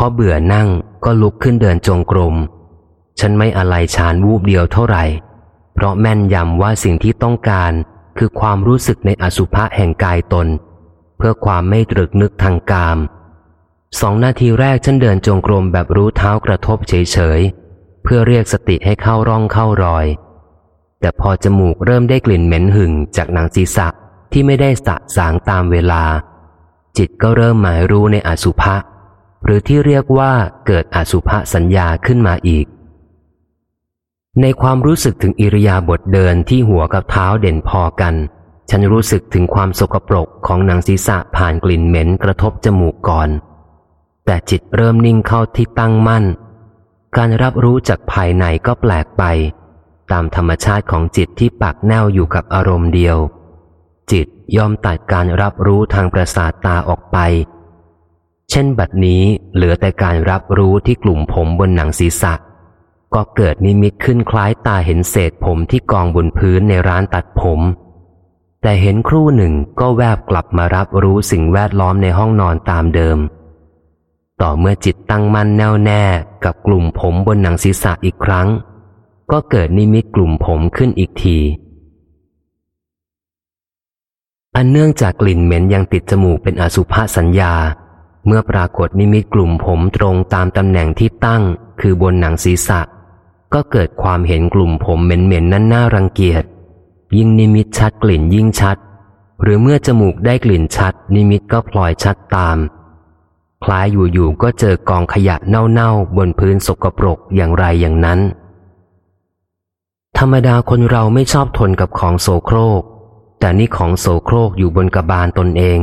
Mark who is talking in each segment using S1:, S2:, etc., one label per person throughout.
S1: พอเบื่อนั่งก็ลุกขึ้นเดินจงกรม ฉันไม่อะไรชานวูบเดียวเท่าไหร่ เพราะแม่นยำว่าสิ่งที่ต้องการคือความรู้สึกในอสุภะแห่งกายตน เพื่อความไม่ตรึกนึกทางกาม สองนาทีแรกฉันเดินจงกรมแบบรู้เท้ากระทบเฉยๆ เพื่อเรียกสติให้เข้าร่องเข้ารอย แต่พอจมูกเริ่มได้กลิ่นเหม็นหึ่งจากหนังศีรษะที่ไม่ได้สะสางตามเวลา จิตก็เริ่มหมายรู้ในอสุภะ หรือที่เรียกว่าเกิดอสุภสัญญาขึ้นมาอีก ในความรู้สึกถึงอิริยาบถเดินที่หัวกับเท้าเด่นพอกัน ฉันรู้สึกถึงความสกปรกของหนังศีรษะผ่านกลิ่นเหม็นกระทบจมูกก่อน แต่จิตเริ่มนิ่งเข้าที่ตั้งมั่น การรับรู้จากภายในก็แปลกไป ตามธรรมชาติของจิตที่ปักแนวอยู่กับอารมณ์เดียว จิตยอมตัดการรับรู้ทางประสาทตาออกไป เช่นบัดนี้เหลือแต่การรับรู้ที่กลุ่มผมบนหนังศีรษะ ก็เกิดนิมิตขึ้นคล้ายตาเห็นเศษผมที่กองบนพื้นในร้านตัดผม แต่เห็นครู่หนึ่งก็แวบกลับมารับรู้สิ่งแวดล้อมในห้องนอนตามเดิม ต่อเมื่อจิตตั้งมั่นแน่วแน่กับกลุ่มผมบนหนังศีรษะอีกครั้ง ก็เกิดนิมิตกลุ่มผมขึ้นอีกทีอันเนื่องจากกลิ่นเหม็นยังติดจมูกเป็นอสุภสัญญา เมื่อปรากฏนิมิตกลุ่มผมตรงตามตำแหน่งที่ตั้ง คือบนหนังศีรษะ ก็เกิดความเห็นกลุ่มผมเหม็นๆนั้นน่ารังเกียจ ยิ่งนิมิตชัดกลิ่นยิ่งชัด หรือเมื่อจมูกได้กลิ่นชัด นิมิตก็พลอยชัดตาม คล้ายอยู่ๆก็เจอกองขยะเน่าๆบนพื้นสกปรกอย่างไรอย่างนั้น ธรรมดาคนเราไม่ชอบทนกับของโสโครก แต่นี่ของโสโครกอยู่บนกระบาลตนเอง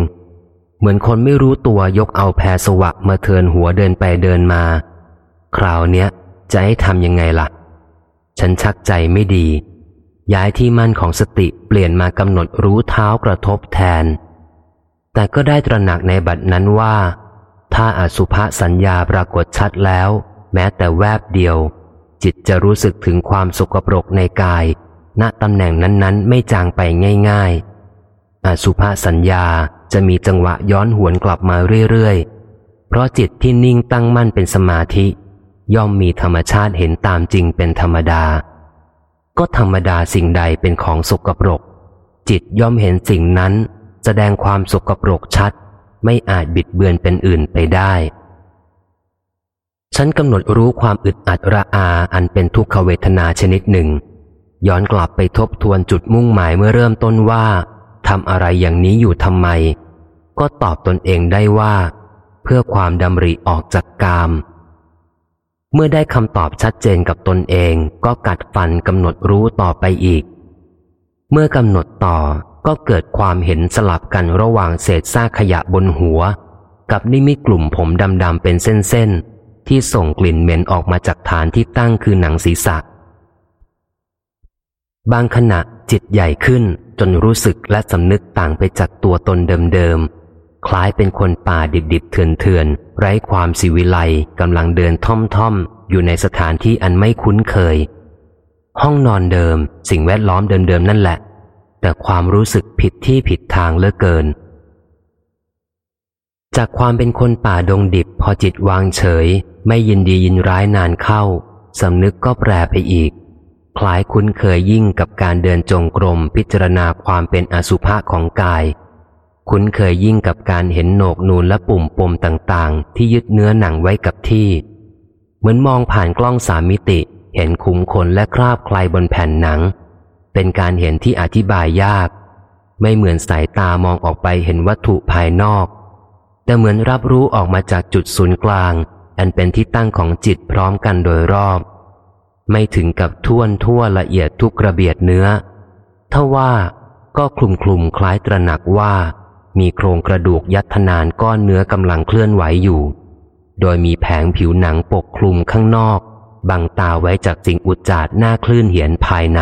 S1: เหมือนคนไม่รู้ตัวยกเอาแพรสวะมาเทินหัวเดินไปเดินมา คราวเนี้ยจะให้ทำยังไงละ่ะ ฉันชักใจไม่ดี ย้ายที่มั่นของสติเปลี่ยนมากำหนดรู้เท้ากระทบแทน แต่ก็ได้ตระหนักในบัดนั้นว่า ถ้าอาสุภสัญญาปรากฏชัดแล้ว แม้แต่แวบเดียว จิตจะรู้สึกถึงความสกปรกในกาย ณตำแหน่งนั้นๆ ไม่จางไปง่าย ๆ อสุภสัญญาจะมีจังหวะย้อนหวนกลับมาเรื่อยๆ เพราะจิตที่นิ่งตั้งมั่นเป็นสมาธิ ย่อมมีธรรมชาติเห็นตามจริงเป็นธรรมดา ก็ธรรมดาสิ่งใดเป็นของสกปรก จิตย่อมเห็นสิ่งนั้น แสดงความสกปรกชัด ไม่อาจบิดเบือนเป็นอื่นไปได้ ฉันกำหนดรู้ความอึดอัดระอาอันเป็นทุกขเวทนาชนิดหนึ่ง ย้อนกลับไปทบทวนจุดมุ่งหมายเมื่อเริ่มต้นว่า ทำอะไรอย่างนี้อยู่ทำไม ก็ตอบตนเองได้ว่า เพื่อความดำริออกจากกาม เมื่อได้คำตอบชัดเจนกับตนเองก็กัดฟันกำหนดรู้ต่อไปอีก เมื่อกำหนดต่อก็เกิดความเห็นสลับกันระหว่างเศษซากขยะบนหัว กับนิมิตกลุ่มผมดำๆเป็นเส้นๆ ที่ส่งกลิ่นเหม็นออกมาจากฐานที่ตั้งคือหนังศีรษะ บางขณะจิตใหญ่ขึ้น จนรู้สึกและสำนึกต่างไปจากตัวตนเดิมๆ คล้ายเป็นคนป่าดิบๆ เถื่อนๆ ไร้ความสิวิไลกำลังเดินท่อมๆ อยู่ในสถานที่อันไม่คุ้นเคย ห้องนอนเดิม สิ่งแวดล้อมเดิมๆ นั่นแหละ แต่ความรู้สึกผิดที่ผิดทางเลือเกิน จากความเป็นคนป่าดงดิบพอจิตวางเฉย ไม่ยินดียินร้ายนานเข้าสำนึกก็แปรไปอีก คล้ายคุ้นเคยยิ่งกับการเดินจงกรมพิจารณาความเป็นอสุภะของกาย คุ้นเคยยิ่งกับการเห็นโหนกนูนและปุ่มปมต่างๆ ที่ยึดเนื้อหนังไว้กับที่ เหมือนมองผ่านกล้องสามมิติ เห็นขุมขนและคราบคลายบนแผ่นหนัง เป็นการเห็นที่อธิบายยาก ไม่เหมือนสายตามองออกไปเห็นวัตถุภายนอก แต่เหมือนรับรู้ออกมาจากจุดศูนย์กลาง อันเป็นที่ตั้งของจิตพร้อมกันโดยรอบ ไม่ถึงกับท่วนทั่วละเอียดทุกกระเบียดเนื้อ ถ้าว่าก็คลุมคลุมคล้ายตระหนักว่า มีโครงกระดูกยัดทนานก้อนเนื้อกำลังเคลื่อนไหวอยู่ โดยมีแผงผิวหนังปกคลุมข้างนอกบังตาไว้จากสิ่งอุจจาดหน้าคลื่นเหียนภายใน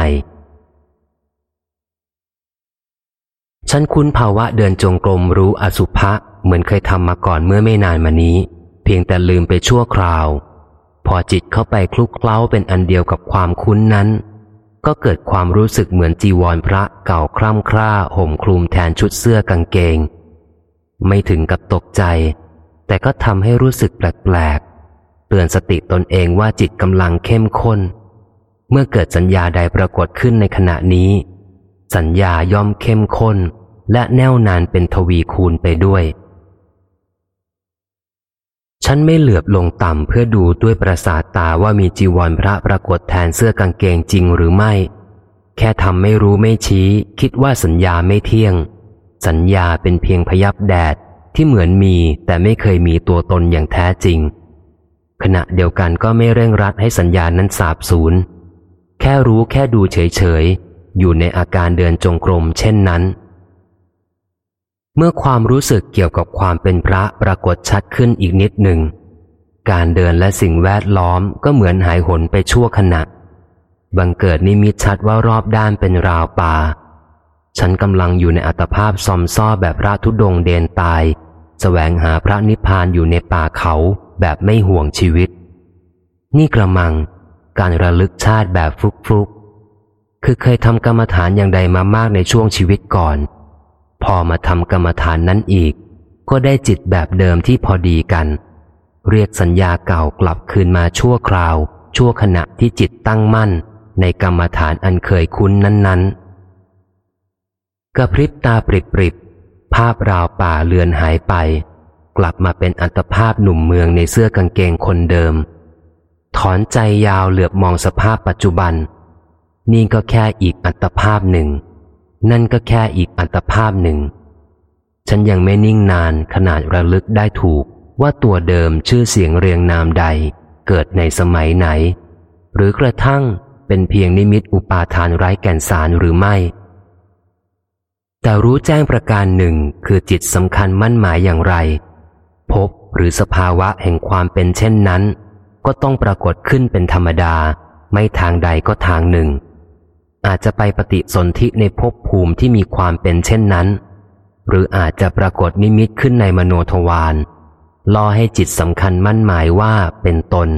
S1: ฉันคุ้นภาวะเดินจงกรมรู้อสุภะเหมือนเคยทำมาก่อนเมื่อไม่นานมานี้ เพียงแต่ลืมไปชั่วคราว อจิตเข้าไปคลุกเคล้าเป็นอันเดียวกับความคุ้นนั้น ก็เกิดความรู้สึกเหมือนจีวรพระเก่าคร่ำคร่าห่มคลุมแทนชุดเสื้อกางเกง ไม่ถึงกับตกใจ แต่ก็ทำให้รู้สึกแปลกๆเตือนสติตนเองว่าจิตกำลังเข้มข้น เมื่อเกิดสัญญาใดปรากฏขึ้นในขณะนี้ สัญญาย่อมเข้มข้นและแน่วนานเป็นทวีคูณไปด้วย ฉันไม่เหลือบลงต่ำเพื่อดูด้วยประสาทตาว่ามีจีวรพระปรากฏแทนเสื้อกางเกงจริงหรือไม่ แค่ทำไม่รู้ไม่ชี้ คิดว่าสัญญาไม่เที่ยง สัญญาเป็นเพียงพยับแดดที่เหมือนมีแต่ไม่เคยมีตัวตนอย่างแท้จริง ขณะเดียวกันก็ไม่เร่งรัดให้สัญญานั้นสาบสูญแค่รู้แค่ดูเฉยๆ อยู่ในอาการเดินจงกรมเช่นนั้น เมื่อความรู้สึกเกี่ยวกับความเป็นพระปรากฏชัดขึ้นอีกนิดหนึ่ง การเดินและสิ่งแวดล้อมก็เหมือนหายหนไปชั่วขณะ บังเกิดนิมิตชัดว่ารอบด้านเป็นราวป่า ฉันกำลังอยู่ในอัตภาพซอมซ่อแบบพระทุดงเดนตายแสวงหาพระนิพพานอยู่ในป่าเขาแบบไม่ห่วงชีวิต นี่กระมัง การระลึกชาติแบบฟุกฟุกคือเคยทำกรรมฐานอย่างใดมามากในช่วงชีวิตก่อน พอมาทำกรรมฐานนั้นอีก ก็ได้จิตแบบเดิมที่พอดีกัน เรียกสัญญาเก่ากลับคืนมาชั่วคราว ชั่วขณะที่จิตตั้งมั่น ในกรรมฐานอันเคยคุ้นนั้น ๆ กระพริบตาปริบภาพราวป่าเลือนหายไป กลับมาเป็นอัตภาพหนุ่มเมืองในเสื้อกางเกงคนเดิม ถอนใจยาวเหลือบมองสภาพปัจจุบัน นี่ก็แค่อีกอัตภาพหนึ่ง นั่นก็แค่อีกอัตภาพหนึ่ง ฉันยังไม่นิ่งนานขนาดระลึกได้ถูกว่าตัวเดิมชื่อเสียงเรียงนามใด เกิดในสมัยไหน หรือกระทั่งเป็นเพียงนิมิตอุปาทานไร้แก่นสารหรือไม่ แต่รู้แจ้งประการหนึ่งคือจิตสำคัญมั่นหมายอย่างไร พบหรือสภาวะแห่งความเป็นเช่นนั้น ก็ต้องปรากฏขึ้นเป็นธรรมดา ไม่ทางใดก็ทางหนึ่ง อาจจะไปปฏิสนธิในภพภูมิที่มีความเป็นเช่นนั้น หรืออาจจะปรากฏนิมิตขึ้นในมโนทวารล่อให้จิตสำคัญมั่นหมายว่าเป็นตน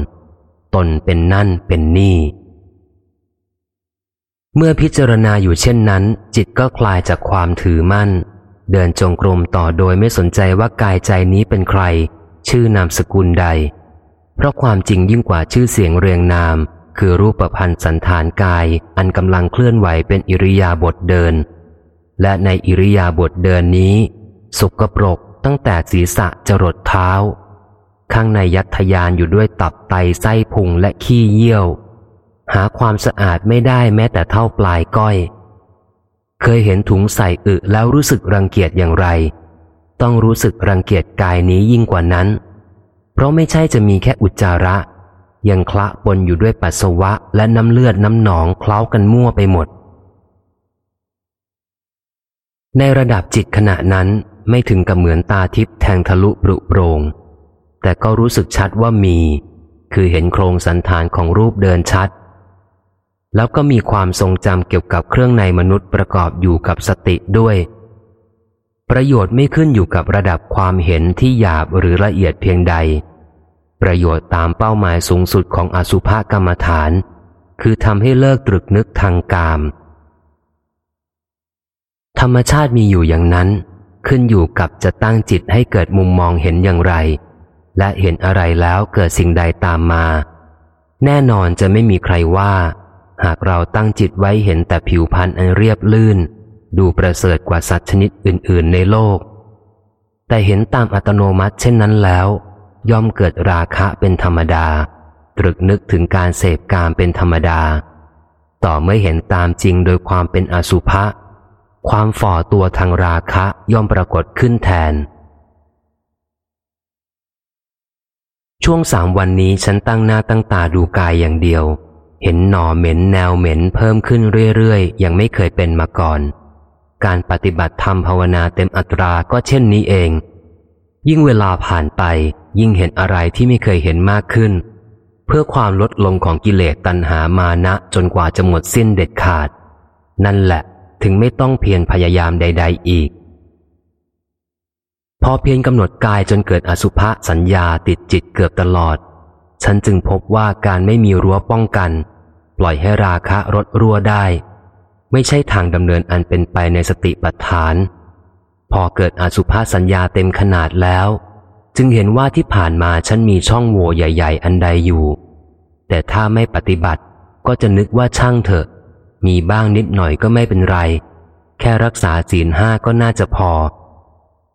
S1: ตนเป็นนั่นเป็นนี่ เมื่อพิจารณาอยู่เช่นนั้น จิตก็คลายจากความถือมั่น เดินจงกรมต่อโดยไม่สนใจว่ากายใจนี้เป็นใคร ชื่อนามสกุลใด เพราะความจริงยิ่งกว่าชื่อเสียงเรียงนาม คือรูปพันธ์สันฐานกายอันกำลังเคลื่อนไหวเป็นอิริยาบถเดิน และในอิริยาบถเดินนี้ สุกปรกตั้งแต่ศีรษะจรดเท้า ข้างในยัดทยานอยู่ด้วยตับไตไส้พุงและขี้เยี่ยว หาความสะอาดไม่ได้แม้แต่เท่าปลายก้อย เคยเห็นถุงใส่อึแล้วรู้สึกรังเกียจอย่างไร ต้องรู้สึกรังเกียจกายนี้ยิ่งกว่านั้น เพราะไม่ใช่จะมีแค่อุจจาระ ยังคละปนอยู่ด้วยปัสสาวะและน้ำเลือดน้ำหนองเคล้ากันมั่วไปหมด ในระดับจิตขณะนั้นไม่ถึงกับเหมือนตาทิพย์แทงทะลุปรุโปรง แต่ก็รู้สึกชัดว่ามี คือเห็นโครงสันฐานของรูปเดินชัด แล้วก็มีความทรงจำเกี่ยวกับเครื่องในมนุษย์ประกอบอยู่กับสติด้วย ประโยชน์ไม่ขึ้นอยู่กับระดับความเห็นที่หยาบหรือละเอียดเพียงใด ประโยชน์ตามเป้าหมายสูงสุดของอสุภกรรมฐาน คือทำให้เลิกตรึกนึกทางกาม ธรรมชาติมีอยู่อย่างนั้น ขึ้นอยู่กับจะตั้งจิตให้เกิดมุมมองเห็นอย่างไร และเห็นอะไรแล้วเกิดสิ่งใดตามมา แน่นอนจะไม่มีใครว่า หากเราตั้งจิตไว้เห็นแต่ผิวพรรณอันเรียบลื่น ดูประเสริฐกว่าสัตว์ชนิดอื่น ๆ ในโลก แต่เห็นตามอัตโนมัติเช่นนั้นแล้ว ย่อมเกิดราคะเป็นธรรมดา ตรึกนึกถึงการเสพกามเป็นธรรมดา ต่อเมื่อเห็นตามจริงโดยความเป็นอสุภะความฝ่อตัวทางราคะย่อมปรากฏขึ้นแทน ช่วงสามวันนี้ฉันตั้งหน้าตั้งตาดูกายอย่างเดียว เห็นหน่อเหม็นแนวเหม็นเพิ่มขึ้นเรื่อยๆ ยังไม่เคยเป็นมาก่อน การปฏิบัติธรรมภาวนาเต็มอัตราก็เช่นนี้เอง ยิ่งเวลาผ่านไป ยิ่งเห็นอะไรที่ไม่เคยเห็นมากขึ้น เพื่อความลดลงของกิเลสตัณหามานะจนกว่าจะหมดสิ้นเด็ดขาด นั่นแหละถึงไม่ต้องเพียรพยายามใด ๆ อีก พอเพียรกำหนดกายจนเกิดอสุภะสัญญาติดจิตเกือบตลอด ฉันจึงพบว่าการไม่มีรั้วป้องกัน ปล่อยให้ราคะรถรั่วได้ ไม่ใช่ทางดำเนินอันเป็นไปในสติปัฏฐาน พอเกิดอสุภาสัญญาเต็มขนาดแล้ว จึงเห็นว่าที่ผ่านมาฉันมีช่องโหว่ใหญ่ ๆ อันใดอยู่ แต่ถ้าไม่ปฏิบัติก็จะนึกว่าช่างเถอะ มีบ้างนิดหน่อยก็ไม่เป็นไร แค่รักษาศีลห้าก็น่าจะพอ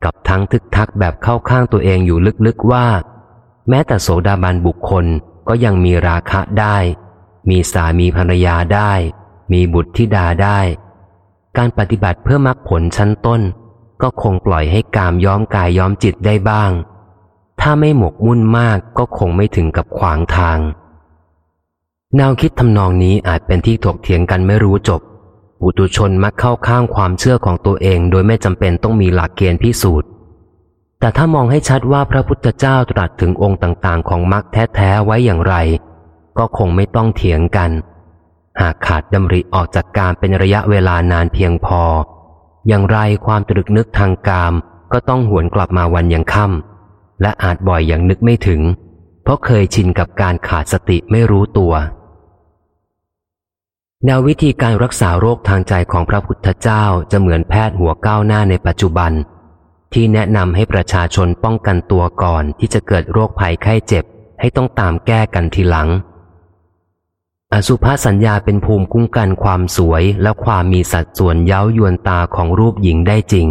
S1: กับทั้งทึกทักแบบเข้าข้างตัวเองอยู่ลึกๆว่า แม้แต่โสดาบันบุคคลก็ยังมีราคะได้ มีสามีภรรยาได้ มีบุตรธิดาได้ การปฏิบัติเพื่อมรรคผลชั้นต้น ก็คงปล่อยให้กามย้อมกายย้อมจิตได้บ้าง ถ้าไม่หมกมุ่นมากก็คงไม่ถึงกับขวางทาง แนวคิดทำนองนี้อาจเป็นที่ถกเถียงกันไม่รู้จบปุตุชนมักเข้าข้างความเชื่อของตัวเอง โดยไม่จำเป็นต้องมีหลักเกณฑ์พิสูจน์ แต่ถ้ามองให้ชัดว่าพระพุทธเจ้าตรัสถึงองค์ต่างๆ ของมรรคแท้ๆไว้อย่างไร ก็คงไม่ต้องเถียงกัน หากขาดดำริออกจากการเป็นระยะเวลานานเพียงพอ อย่างไรความตรึกนึกทางกามก็ต้องหวนกลับมาวันยังค่ำ และอาจบ่อยอย่างนึกไม่ถึง เพราะเคยชินกับการขาดสติไม่รู้ตัว แนววิธีการรักษาโรคทางใจของพระพุทธเจ้าจะเหมือนแพทย์หัวก้าวหน้าในปัจจุบัน ที่แนะนำให้ประชาชนป้องกันตัวก่อนที่จะเกิดโรคภัยไข้เจ็บ ให้ต้องตามแก้กันทีหลัง อสุภาสัญญาเป็นภูมิคุ้มกันความสวยและความมีสัดส่วนเย้ายวนตาของรูปหญิงได้จริง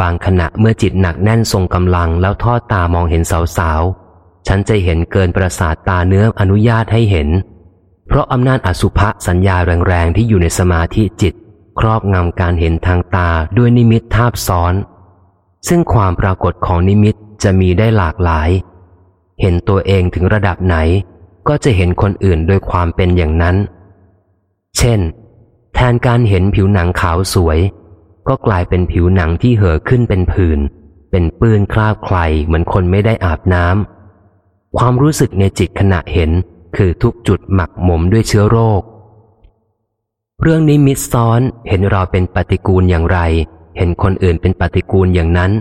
S1: บางขณะเมื่อจิตหนักแน่นทรงกำลังแล้วทอดตามองเห็นสาวๆ ฉันจะเห็นเกินประสาทตาเนื้ออนุญาตให้เห็น เพราะอำนาจอสุภะสัญญาแรงๆ ที่อยู่ในสมาธิจิต ครอบงำการเห็นทางตาด้วยนิมิตทาบซ้อน ซึ่งความปรากฏของนิมิตจะมีได้หลากหลาย เห็นตัวเองถึงระดับไหน ก็จะเห็นคนอื่นโดยความเป็นอย่างนั้น เช่น แทนการเห็นผิวหนังขาวสวย ก็กลายเป็นผิวหนังที่เห่อขึ้นเป็นผื่น เป็นปื้นคราบใครเหมือนคนไม่ได้อาบน้ำ ความรู้สึกในจิตขณะเห็นคือทุกจุดหมักหมมด้วยเชื้อโรค เรื่องนี้มิดซ้อนเห็นเราเป็นปฏิกูลอย่างไร เห็นคนอื่นเป็นปฏิกูลอย่างนั้น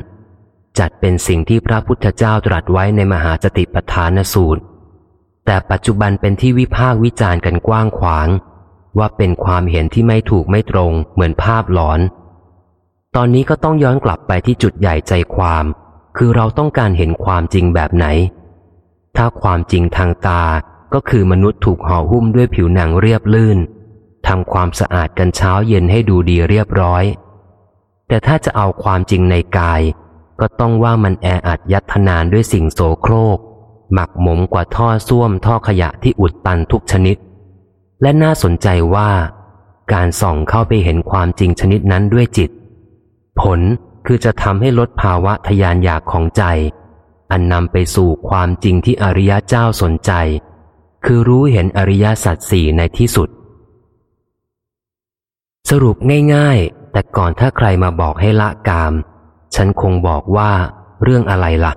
S1: จัดเป็นสิ่งที่พระพุทธเจ้าตรัสไว้ในมหาสติปัฏฐานสูตร แต่ปัจจุบันเป็นที่วิพากษ์วิจารณ์กันกว้างขวาง ว่าเป็นความเห็นที่ไม่ถูกไม่ตรง เหมือนภาพหลอน ตอนนี้ก็ต้องย้อนกลับไปที่จุดใหญ่ใจความ คือเราต้องการเห็นความจริงแบบไหน ถ้าความจริงทางตาก็คือมนุษย์ถูกห่อหุ้มด้วยผิวหนังเรียบลื่นทำความสะอาดกันเช้าเย็นให้ดูดีเรียบร้อย แต่ถ้าจะเอาความจริงในกาย ก็ต้องว่ามันแออัดยัดทนานด้วยสิ่งโสโครก หมักหมมกว่าท่อส้วมท่อขยะที่อุดตันทุกชนิด และน่าสนใจว่า การส่องเข้าไปเห็นความจริงชนิดนั้นด้วยจิต ผลคือจะทำให้ลดภาวะทยานอยากของใจ อันนำไปสู่ความจริงที่อริยะเจ้าสนใจ คือรู้เห็นอริยสัจสี่ในที่สุด สรุปง่ายๆ แต่ก่อนถ้าใครมาบอกให้ละกาม ฉันคงบอกว่าเรื่องอะไรละ่ะ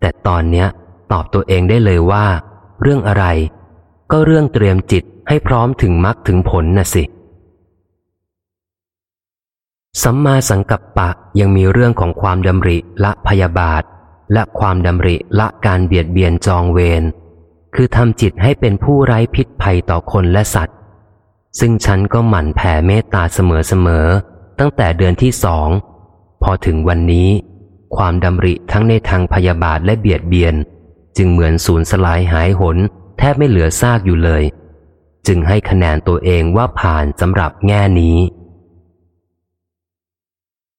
S1: แต่ตอนเนี้ยตอบตัวเองได้เลยว่า เรื่องอะไร ก็เรื่องเตรียมจิตให้พร้อมถึงมรรคถึงผลน่ะสิ สัมมาสังกัปปะยังมีเรื่องของความดำริละพยาบาท และความดำริละการเบียดเบียนจองเวรคือทำจิตให้เป็นผู้ไร้พิษภัยต่อคนและสัตว์ ซึ่งฉันก็หมั่นแผ่เมตตาเสมอๆตั้งแต่เดือนที่สอง พอถึงวันนี้ ความดำริทั้งในทางพยาบาทและเบียดเบียน จึงเหมือนสูญสลายหายหน แทบไม่เหลือซากอยู่เลย จึงให้คะแนนตัวเองว่าผ่านสำหรับแง่นี้